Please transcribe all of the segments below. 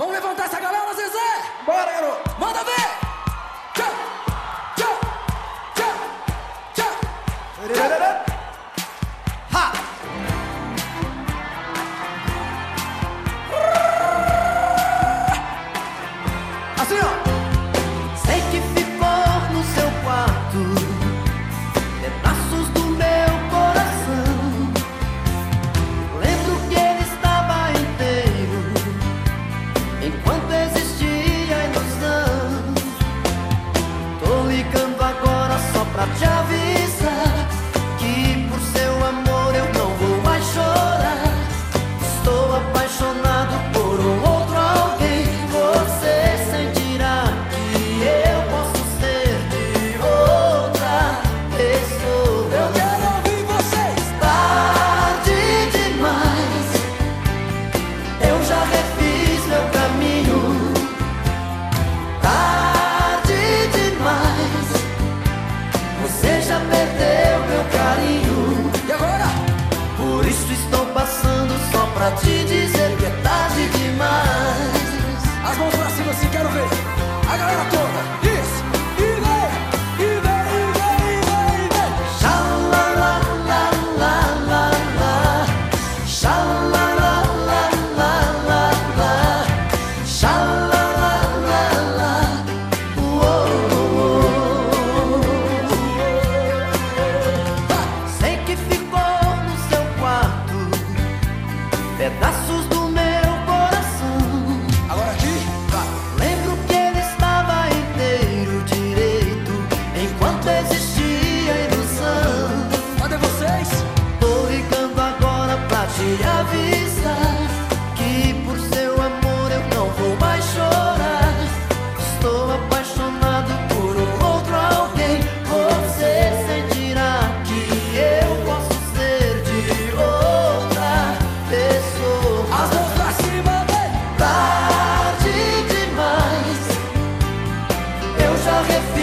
Vamos levantar essa galera, Zezé! Bora, garoto! Manda ver! Tchau! Tchau! Tchau! Tchau! Tararara. cima assim, quero ver. A galera toda. Isso. Shalom. existia ilusão. Cadê vocês? Tô ligando agora pra te avisar que por seu amor eu não vou mais chorar. Estou apaixonado por outro alguém. Você sentirá que eu posso ser de outra pessoa. As mãos pra cima, vem! Tarde demais, eu já refiro.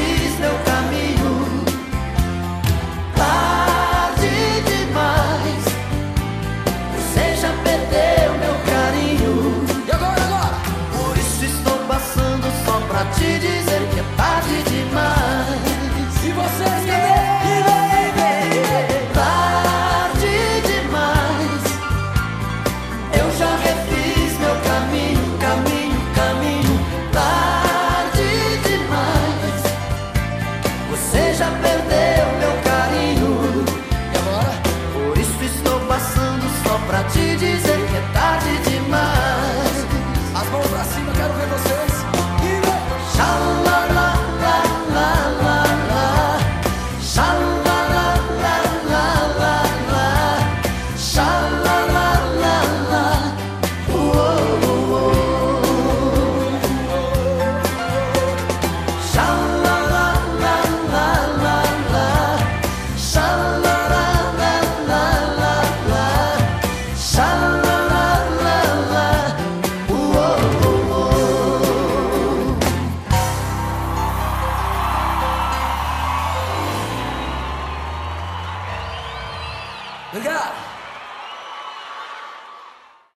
Look out!